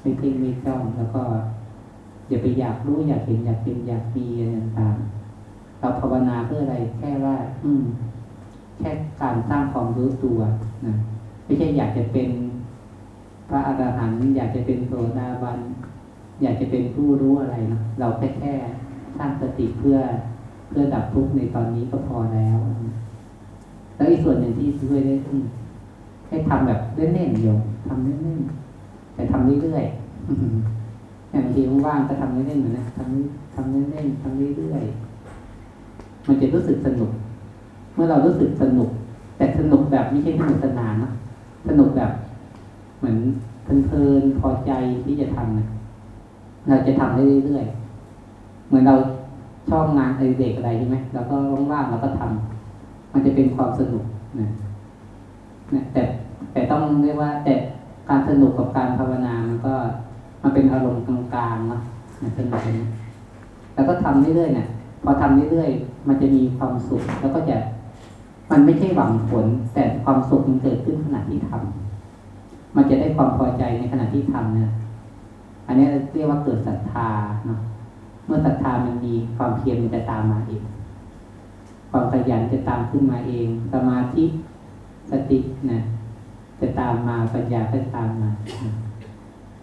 ไม่เพ่งไม่จ้องแล้วก็อย่าไปอยากรู้อยากเห็นอยากเป็นอยากมีอะไรต่างๆเราภาวนาเพื่ออะไรแค่ว่า อืม แค่การสร้างความรู้ตัวนะไม่ใช่อยากจะเป็นพระอรหันต์อยากจะเป็นโสดาบันอยากจะเป็นผู้รู้อะไรนะเราแค่แค่สร้างสติเพื่อเพื่อดับทุกข์ในตอนนี้ก็พอแล้ว แล้วอีกส่วนหนึ่งที่ช่วยได้คือ ให้ทำแบบเล่นๆโยมทำเล่นๆแต่ทำเรื่อยๆอย่างบางทีว่างๆก็ทำเล่นๆเหมือนนะทำทำเล่นๆทำเรื่อยๆมันจะรู้สึกสนุก เมื่อเรารู้สึกสนุก แต่สนุกแบบไม่ใช่สนุกสนานนะสนุกแบบ เหมือนเพลินๆพอใจที่จะทำนะเราจะทำได้เรื่อยๆเหมือนเราชอบงานไอเด็กอะไรใช่ไหมเราก็ว่างๆเราก็ทำมันจะเป็นความสนุกนะ นะแต่แต่ต้องเรียกว่าแต่การสนุกกับการภาวนามันก็มันเป็นอารมณ์กลางๆเนาะนะสนุกนะแล้วก็ทำเรื่อยๆเนี่ยพอทำเรื่อยๆมันจะมีความสุข แล้วก็จะมันไม่ใช่หวังผล แต่ความสุขมันเกิดขึ้นขณะที่ทำมันจะได้ความพอใจในขณะที่ทำเนี่ยอันนี้เรียกว่าเกิดศรัทธาเนาะเมื่อศรัทธามันมีความเพียรมันจะตามมาเองความขยันจะตามขึ้นมาเอง สมาธิ สตินะ จะตามมาปัญญาก็ตามมา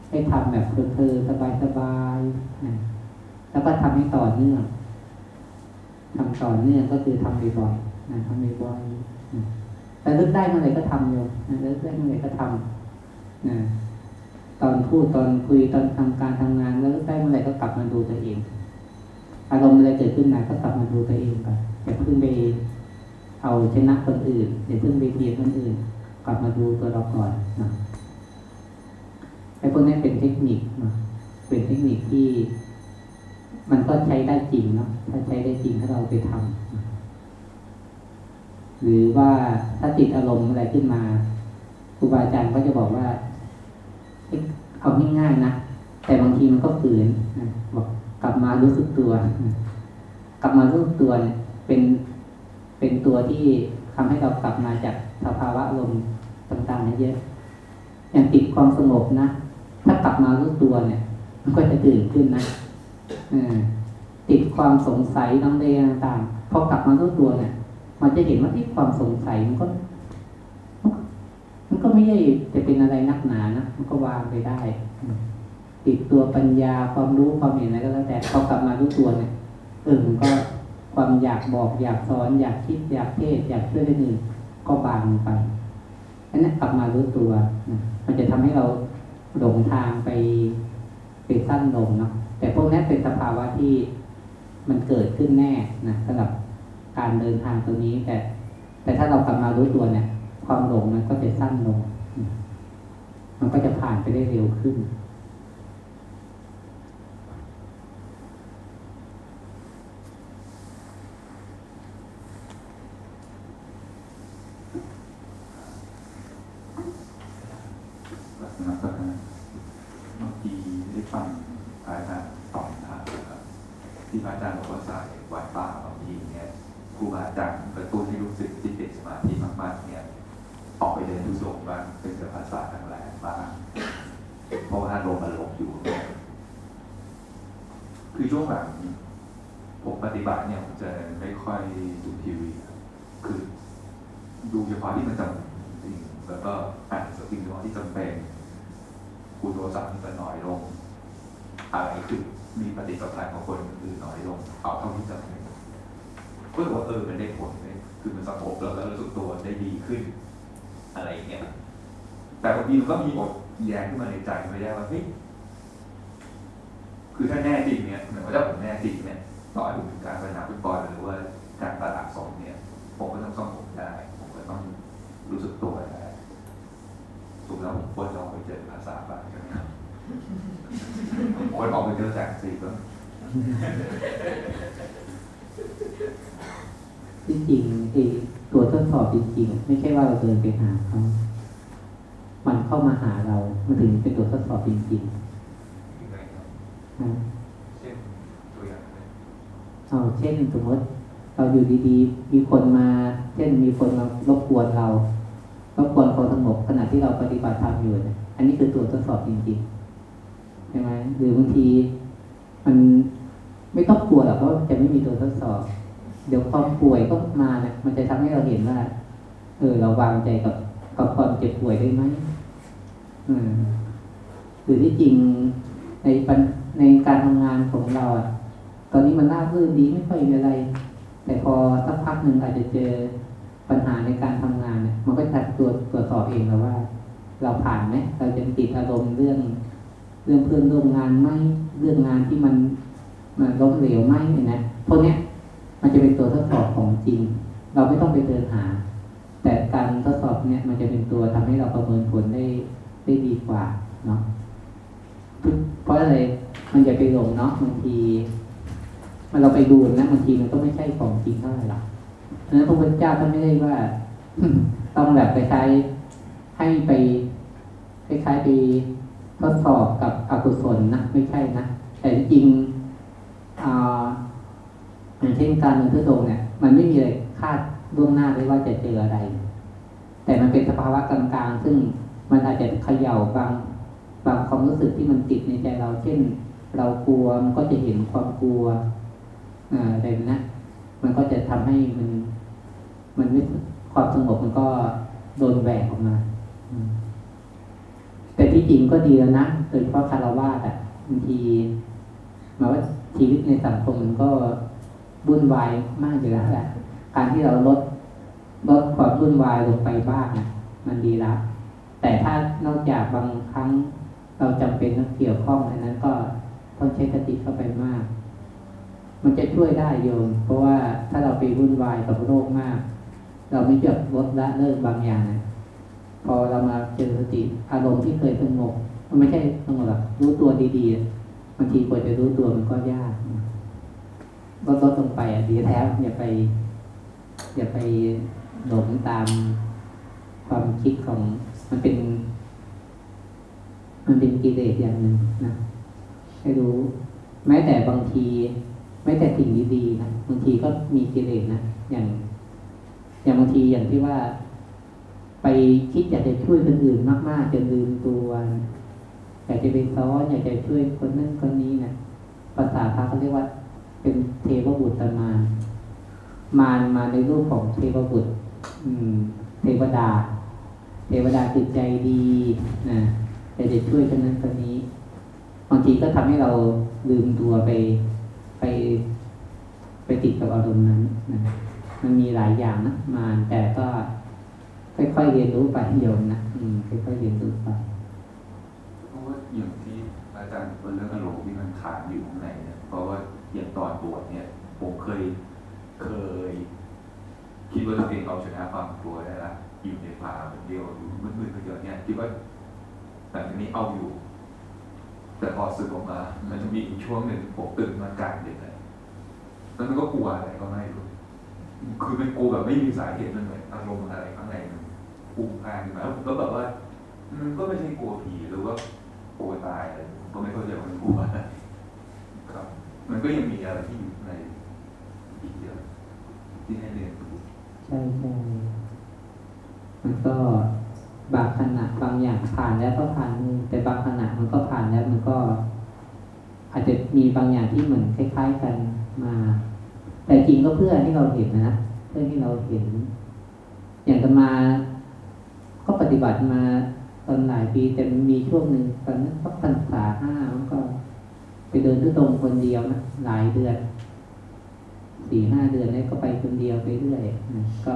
ให้ทำแบบเพลินๆสบายๆนะแล้วก็ทำให้ต่อเนื่องทำต่อเนื่องก็คือทำบ่อยๆนะทำบ่อยๆนะแต่เลิกได้เมื่อไหร่ก็ทำโยมนะเลิกได้เมื่อไหร่ก็ทำนะตอนพูดตอนคุยตอนทำการทำงานแล้วได้เมื่อไหร่ก็กลับมาดูตัวเอง อารมณ์อะไรเกิดขึ้นมาก็กลับมาดูตัวเองไปอย่าเพิ่งไป เอาชนะคนอื่นอย่าเพิ่งไปเบียดคนอื่น กลับมาดูตัวเราก่อนนะไอ้พวกนี้เป็นเทคนิคนะเป็นเทคนิคที่ มันก็ใช้ได้จริงเนาะถ้าใช้ได้จริงถ้าเราไปทำนะหรือว่าถ้าติดอารมณ์อะไรขึ้นมาครูบาอาจารย์ก็จะบอกว่าเอาง่ายๆนะแต่บางทีมันก็ฝืนนะบอกกลับมารู้สึกตัวนะกลับมารู้สึกตัวเนี่ยเป็น เป็นตัวที่ทำให้เรากลับมาจากสภาวะอารมต่างๆนี่ยเยอะ อย่างติดความสงบนะ ถ้ากลับมารู้ตัวเนี่ย มันก็จะตื่นขึ้นนะอติดความสงสัยน้ำเลต่างๆพอกลับมารู้ตัวเนี่ย มันจะเห็นว่าที่ความสงสัยมันก็ มันก็ไม่ใช่จะเป็นอะไรนักหนานะมันก็วางไปได้ ติดตัวปัญญาความรู้ความเห็นอะไรก็แล้วแต่พอกลับมารู้ตัวเนี่ยเออมันก็ ความอยากบอกอยากสอน อยากคิดอยากเทศอยากช่วยคนอื่นก็บางไปอันนั้นกลับมารู้ตัวนะมันจะทำให้เราหลงทางไปไปสั้นลงเนาะแต่พวกนี้เป็นสภาวะที่มันเกิดขึ้นแน่นะสำหรับการเดินทางตัวนี้ แต่ แต่ถ้าเรากลับมารู้ตัวเนี่ย ความหลงมันก็จะสั้นลง มันก็จะผ่านไปได้เร็วขึ้น ลักษณะก็คือบางทีได้ฟังพระอาจารย์สอนทางนะครับที่พระอาจารย์บอกว่าสายวัดป่าบางทีเนี่ยครูบาอาจารย์กระตุ้นให้รู้สึกที่เป็นสมาธิมากๆเนี่ยออกไปเดินทุสงบ้างเป็นภาษาทางแรงบ้างเพราะว่าลมมันหลบอยู่เนี่ยคือช่วงหลังผมปฏิบัติเนี่ยผมจะไม่ค่อยดูทีวีคือ ดูเฉพาะที่มันจำเป็นจริงๆแล้วก็อ่านสิ่งที่จำเป็นคุยโทรศัพท์นี่ก็น้อยลง อะไรคือมีปฏิสัมพันธ์ของคนอื่นน้อยลงเอาเท่าที่จะได้เพื่อว่าเออมันได้ผลเลยคือมันสงบแล้วแล้วรู้สึกตัวได้ดีขึ้น อะไรอย่างเงี้ยแต่บางทีมันก็มีบทแย้งขึ้นมาในใจไม่ได้ว่าเฮ้ยคือถ้าแน่จริงเนี่ยเหมือนว่าถ้าผมแน่จริงเนี่ยต่อให้ผมเป็นการพัฒนาฟุตบอลหรือว่าการตลาดสดเนี่ย ผมก็ต้องสงบได้ ผมก็ต้องรู้สึกตัวได้สุดแล้วผมควรจะออกไปเจอภาษาบ้างใช่ไหมครับผมควรออกไปเจอแสงสีบ้างที่จริงไอ้ตัวทดสอบจริงๆ ไม่ใช่ว่าเราเดินไปหาเขา มันเข้ามาหาเรา มันถึงเป็นตัวทดสอบจริงยังไงครับๆนะเช่นตัวอย่างเลยเอาเช่นสมมติเราอยู่ดีๆ มีคนมา เช่นมีคนมารบกวนเรารบกวนความสงบขณะที่เราปฏิบัติธรรมอยู่เนี่ยอันนี้คือตัวทดสอบจริงๆใช่ไหมหรือบางที มันไม่ต้องกลัวหรอกเพราะจะไม่มีตัวทดสอบ เดี๋ยวความป่วยก็มาเนี่ยมันจะทำให้เราเห็นว่า เออ เราวางใจกับกับความเจ็บป่วยได้ไหมอืมหรือที่จริงในปัญในการทำงานของเราอะตอนนี้มันน่ารื่นดีไม่ค่อยมีอะไร แต่พอสักพักหนึ่งอาจจะเจอปัญหาในการทำงานเนี่ยมันก็จะตรวจตรวจสอบเองแล้วว่า เราผ่านไหมเราจะติดอารมณ์เรื่อง เรื่องเพื่อนร่วมงานไหมเรื่องงานที่มันมันล้มเหลวไหมเนี่ยนะพวกเนี้ย มันจะเป็นตัวทดสอบของจริง เราไม่ต้องไปเดินหา แต่การทดสอบเนี่ยมันจะเป็นตัวทำให้เราประเมินผลได้ได้ดีกว่าเนาะเพราะอะไรมันจะไปหลงเนาะบางที มันเราไปดูนะบางทีมันก็ไม่ใช่ของจริงเท่าไหร่หรอกเพราะฉะนั้นพระพุทธเจ้าท่านไม่ได้ว่าต้องแบบไปใช้ให้ไปคล้ายๆไปทดสอบกับอกุศลนะไม่ใช่นะแต่จริงอ่า อย่างเช่นการเดินทุดงเนี่ย มันไม่มีอะไรคาดล่วงหน้าได้ว่าจะเจออะไร แต่มันเป็นสภาวะกลางๆ ซึ่งมันอาจจะเขย่าบางบางความรู้สึกที่มันติดในใจเรา เช่น เรากลัวมันก็จะเห็นความกลัวอะไรนะมันก็จะทำให้มัน มันไม่ความสงบมันก็โดนแหวกออกมา แต่ที่จริงก็ดีแล้วนะโดยเฉพาะคารวะอะบางทีหมายว่าชีวิตในสังคมมันก็ วุ่นวายมากอยู่แล้วแหละการที่เราลดลดความวุ่นวายลงไปบ้างนะมันดีแล้วแต่ถ้านอกจากบางครั้งเราจำเป็นต้องเกี่ยวข้องอันนั้นก็ต้องใช้สติเข้าไปมาก มันจะช่วยได้โยม เพราะว่าถ้าเราไปวุ่นวายกับโรคมาก เราไม่จบลดละเลิกบางอย่างนะพอเรามาเจอสติอารมณ์ที่เคยสงบมันไม่ใช่สงบหรอกรู้ตัวดีๆบางทีกว่าจะรู้ตัวมันก็ยาก ลดลดลงไปอดีแล้อย่าไป อย่าไปหลงตามความคิดของมันเป็น มันเป็นกิเลสอย่างหนึ่งนะให้รู้ แม้แต่บางทีแม้แต่สิ่งดีๆนะบางทีก็มีกิเลสนะอย่าง อย่างบางทีอย่างที่ว่า ไปคิดอยากจะช่วยคนอื่นมากๆจะลืมตัวอยากจะไปซ้อนอยากจะช่วยคนนั้นคนนี้นะภาษาพระเขาเรียกว่า เป็นเทวบุตรมารมารมาในรูปของเทวบุตรเทวดา เทวดาจิตใจดีนะแต่จะช่วยคนนั้นคนนี้บางทีก็ทำให้เราลืมตัวไปไป ไปติดกับอารมณ์นั้นนะมันมีหลายอย่างนะมารแต่ก็ค่อยๆเรียนรู้ไปโยมนะอืมค่อยๆเรียนรู้ไปเพราะว่าอย่างที่อาจารย์เป็นเรื่องอารมณ์ที่มันขาดอยู่ข้างในเนี่ยเพราะว่า อย่างตอนบวชเนี่ย ผมเคยเคย คิดว่าตัวเองเอาชนะความกลัวได้ละอยู่ในป่าคนเดียวอยู่มืดๆคนเดียวเนี่ยคิดว่าหลังจากนี้เอาอยู่ แต่พอสึกออกมา มันจะมีอีกช่วงหนึ่งผมตื่นมากลางดึกเลยแล้วมันก็กลัวอะไรก็ไม่รู้คือมันกลัวแบบไม่มีสาเหตุมันเหมือนอารมณ์อะไรข้างในมันปุงพานขึ้นมาแล้วผมก็แบบว่ามันก็ไม่ใช่กลัวผีหรือว่ากลัวตายอะไรผมก็ไม่เข้าใจว่ามันกลัวอะไร มันก็ยังมีอะไรที่อยู่ในอีกเยอะที่ให้เรียนรู้ใช่ใช่มันก็บางขณะบางอย่างผ่านแล้วก็ผ่านแต่บางขณะมันก็ผ่านแล้วมันก็ อาจจะมีบางอย่างที่เหมือนคล้ายๆกันมา แต่จริงก็เพื่อให้เราเห็นนะเพื่อให้เราเห็น อย่างจะมา ก็ปฏิบัติมาตอนหลายปีแต่มีช่วงหนึ่งตอนนั้นก็พรรษาห้ามันก็ ไปเดินทุดงค์คนเดียวนะหลายเดือนสี่ห้าเดือนนี่ก็ไปคนเดียวไปเรื่อยนะก็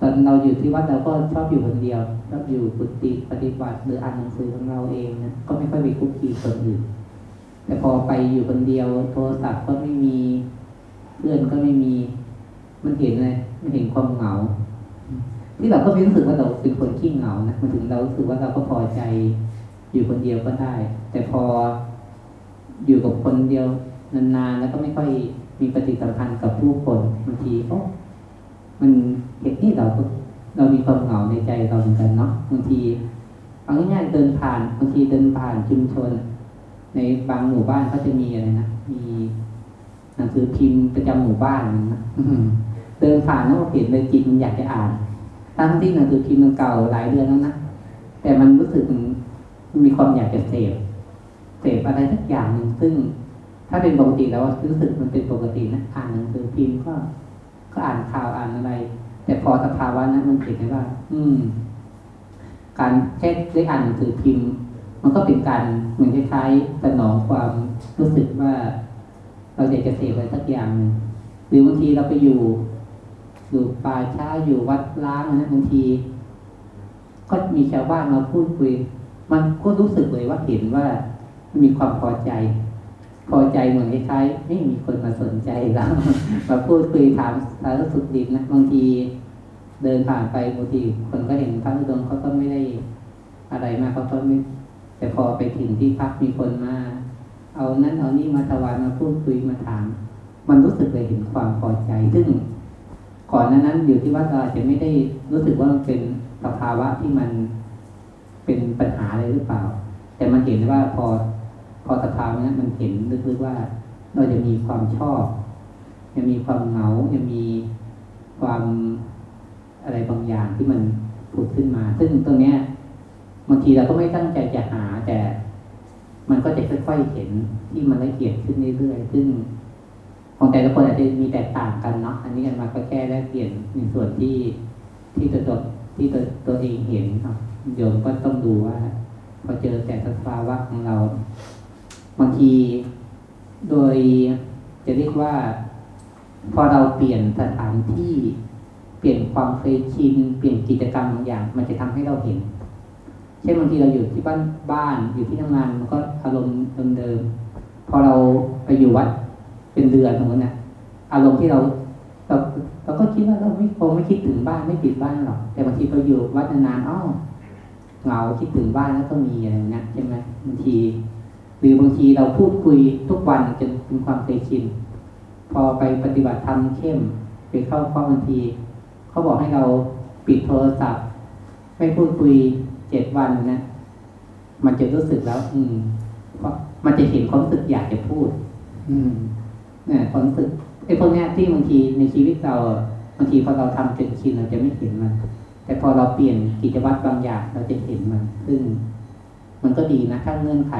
ตอนเราอยู่ที่วัดเราก็ชอบอยู่คนเดียวชอบอยู่กุฏิปฏิบัติหรืออ่านหนังสือของเราเองนะก็ไม่ค่อยไปคุกคีคนอื่นแต่พอไปอยู่คนเดียว โทรศัพท์ก็ไม่มีเพื่อนก็ไม่มีมันเห็นเลยมันเห็นความเหงา ที่เราก็รู้สึกว่าเราเป็นคนขี้เหงานะมันถึงเรารู้สึกว่าเราก็พอใจอยู่คนเดียวก็ได้ แต่พอ อยู่กับคนเดียวนานๆแล้วก็ไม่ค่อยมีปฏิสัมพันธ์กับผู้คนบางทีโอ้มันเห็นที่เราเรามีความเหงาในใจเราเหมือนกันเนาะบางทีเอาง่ายๆเดินผ่านบางทีเดินผ่านชุมชน ในบางหมู่บ้านเขาจะมีอะไรนะมีหนังสือพิมพ์ประจำหมู่บ้านนะเดินผ่านแล้วเห็นเลยจิตมันอยากจะอ่านทั้งที่หนังสือพิมพ์มันเก่าหลายเดือนแล้วนะแต่มันรู้สึกมันมีความอยากจะเสพ เสพอะไรสักอย่างหนึ่งซึ่ง ถ้าเป็นปกติแล้วรู้สึกมันเป็นปกตินะอ่านหนังสือพิมพ์ก็ ก็อ่านข่าวอ่านอะไร แต่พอสภาวะนั้นมันเห็นได้ว่า อืม การแค่ได้อ่านหนังสือพิมพ์ มันก็เป็นการเหมือนคล้ายๆสนองความรู้สึกว่าเราอยากจะเสพอะไรสักอย่างหนึ่งหรือบางทีเราไปอยู่อยู่ป่าช้าอยู่วัดล้างนะบางที ก็มีชาวบ้านมาพูดคุย มันก็รู้สึกเลยว่าเห็นว่า มีความพอใจ พอใจเหมือนคล้ายๆไม่มีคนมาสนใจเรามาพูดคุยถามสารสุขดิบนะบางทีเดินผ่านไปบางทีคนก็เห็นพระอุดมเขาก็ไม่ได้อะไรมากเขาก็ไม่ แต่พอไปถึงที่พักมีคนมา เอานั้นเอานี่มาถวายมาพูดคุยมาถาม มันรู้สึกเลยเห็นความพอใจ ซึ่งก่อนนั้นนั้นอยู่ที่วัดเราจะไม่ได้รู้สึกว่ามันเป็นสภาวะที่มันเป็นปัญหาอะไรหรือเปล่า แต่มันเห็นว่าพอ อสภาวะนั้นมันเห็นลึกๆว่าเราจะมีความชอบ ยังมีความเหงายังมีความอะไรบางอย่างที่มันผุดขึ้นมา ซึ่งตรงเนี้ยบางทีเราก็ไม่ตั้งใจจะหา แต่มันก็จะค่อยๆเห็นที่มันละเอียดขึ้นเรื่อยๆซึ่งของแต่ละคนอาจจะมีแตกต่างกันเนาะอันนี้กันมาก็แค่แลกเปลี่ยนในส่วนที่ที่ตัวตัวที่ตัวตัวเองเห็นเนาะโยมก็ต้องดูว่าพอเจอแต่สภาวะของเรา บางทีโดยจะเรียกว่า พอเราเปลี่ยนสถานที่เปลี่ยนความเคยชินเปลี่ยนกิจกรรมบางอย่าง มันจะทำให้เราเห็นเช่นบางทีเราอยู่ที่บ้านบ้านอยู่ที่ทำงานมันก็อารมณ์เดิมๆพอเราไปอยู่วัดเป็นเดือนสมมตินะอารมณ์ที่เราเราเราก็คิดว่าเราไม่คงไม่คิดถึงบ้านไม่ติดบ้านหรอกแต่บางทีเราอยู่วัดนานๆอ้าวเหงาคิดถึงบ้านแล้วก็มีอะไรอย่างเงี้ยใช่ไหมบางที หรือบางทีเราพูดคุยทุกวันจนเป็นความเคยชิน พอไปปฏิบัติธรรมเข้ม ไปเข้าข้อบางที เขาบอกให้เราปิดโทรศัพท์ ไม่พูดคุยเจ็ดวันนะ มันจะรู้สึกแล้ว อืมเพราะมันจะเห็นความรู้สึกอยากจะพูด อืมเนี่ยความรู้สึกไอ้พวกนี้ที่บางทีในชีวิตเราบางทีพอเราทำจนชินเราจะไม่เห็นมัน แต่พอเราเปลี่ยนกิจวัตรบางอย่างเราจะเห็นมัน ซึ่ง มันก็ดีนะถ้าเงื่อนไข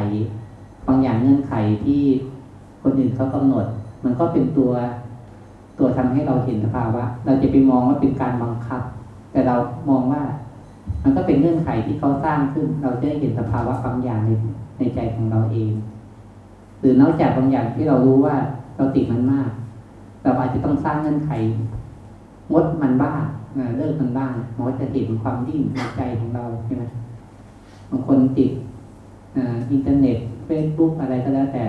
างอย่างเงื่อนไขที่คนอื่นเขากำหนด มันก็เป็นตัวตัวทำให้เราเห็นสภาวะเราจะไปมองว่าเป็นการบังคับ แต่เรามองว่า มันก็เป็นเงื่อนไขที่เขาสร้างขึ้น เราจะได้เห็นสภาวะบางอย่างในในใจของเราเอง หรือนอกจากบางอย่างที่เรารู้ว่าเราติดมันมาก เราอาจจะต้องสร้างเงื่อนไขงดมันบ้างเลิกมันบ้างมันก็จะเห็นความดิ้นในใจของเราใช่ไหมบางคนติด อ่าอินเทอร์เน็ตเฟซบุ๊กอะไรก็แล้วแต่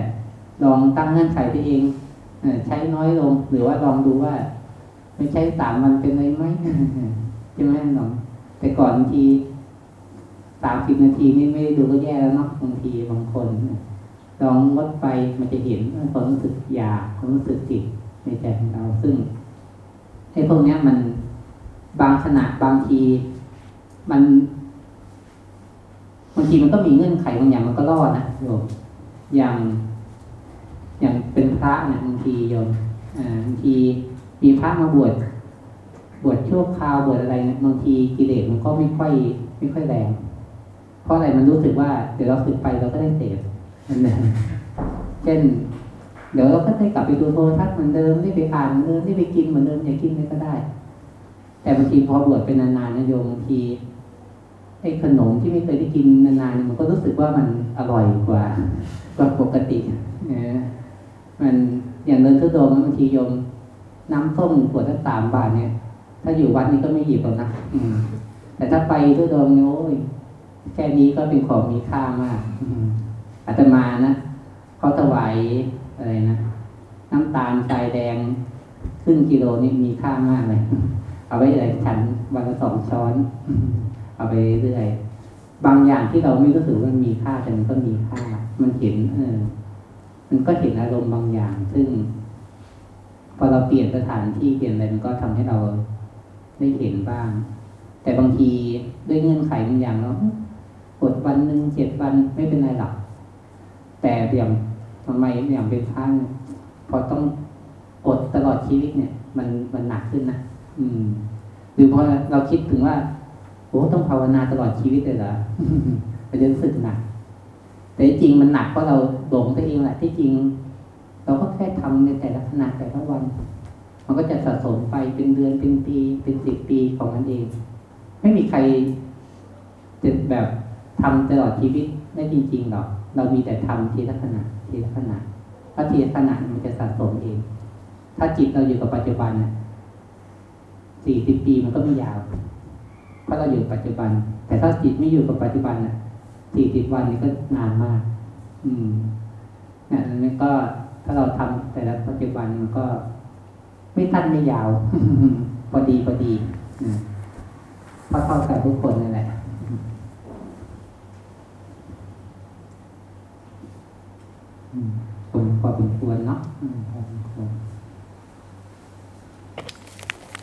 ลองตั้งเงื่อนไขตัวเองอใช้น้อยลง หรือว่าลองดูว่า ไม่ใช้สามวันเป็นไรไหมใช่ไหมน้องแต่ก่อนบางทีสามสิบนาทีนี่ไม่ได้ดูก็แย่แล้วเนาะบางทีบางคนลองลดไปมันจะเห็นความรู้สึกอยากความรู้สึกติดในใจของเรา ซึ่งไอ้พวกนี้มันบางขณะบางที มัน บางทีมันก็มีเงื่อนไขบางอย่างมันก็รอดนะโยมอย่างอย่างเป็นพระเนี่ยบางทีโยมอบางทีมีพระมาบวชบวชชั่วคราวบวชอะไรนี่ยบางทีกิเลสมันก็ไม่ค่อยไม่ค่อยแรง เพราะอะไรมันรู้สึกว่า เดี๋ยวเราสึกไปเราก็ได้เสพนั่นเช่น เดี๋ยวเราก็ได้กลับไปดูโทรทัศน์เหมือนเดิมได้ไปอ่านเหมือนเดิมได้ไปกินเหมือนเดิมอยากกินอะไรก็ได้ แต่บางทีพอบวชเป็นนานๆนะโยมบางที ไอ้ขนมที่ไม่เคยได้กินนานๆมันก็รู้สึกว่ามันอร่อยกว่าก็ปกติเออมันอย่างเดินทุดงบางทีโยมน้ำส้มขวดละสามบาทเนี่ย ถ้าอยู่วัดนี้ก็ไม่หยิบหรอกนะอืม แต่ถ้าไปทุดงเนี่ยโอ้ยแค่นี้ก็เป็นของมีค่ามากอาตมานะเขาถวายอะไรนะน้ำตาลทรายแดงครึ่งกิโลนี่มีค่ามากเลย เอาไว้อะไรฉันวันละสองช้อน เอาไปเรื่อยบางอย่างที่เราไม่รู้สึกว่ามันมีค่าแต่มันก็มีค่า มันเห็น เออ มันก็เห็นอารมณ์บางอย่าง ซึ่ง พอเราเปลี่ยนสถานที่เปลี่ยนอะไรมันก็ทำให้เราได้เห็นบ้าง แต่บางทีด้วยเงื่อนไขบางอย่างเราอดวันหนึ่งเจ็ดวันไม่เป็นไรหรอกแต่อย่างทำไมอย่างเป็นพระเนี่ยพอต้องอดตลอดชีวิตเนี่ย มันมันหนักขึ้นนะอืม หรือพอเราคิดถึงว่า โอ้ต้องภาวนาตลอดชีวิตเลยเหรอมันจะรู้สึกหนัก แต่จริงมันหนักเพราะเราหลงตัวเองแหละ ที่จริง เราก็แค่ทำในแต่ละขณะแต่ละวัน มันก็จะสะสมไปเป็นเดือนเป็นปี เป็นสิบปีของมันเอง ไม่มีใครจะแบบทำตลอดชีวิตได้จริง ๆหรอก เรามีแต่ทำทีละขณะทีละขณะถ้าทีละขณะมันจะสะสมเอง ถ้าจิตเราอยู่กับปัจจุบันน่ะสี่สิบปีมันก็ไม่ยาว เพราะเราอยู่ปัจจุบัน แต่ถ้าจิตไม่อยู่กับปัจจุบันน่ะสี่สิบวันนี่ก็นานมาก อืมนี่นนี้ก็ถ้าเราทำแต่ละปัจจุบันมันก็ ไม่สั้นไม่ยาวพอดีพอดีอพอเท่ากับทุกคนนั่นแหละอืมคนพอเป็นควรเนาะ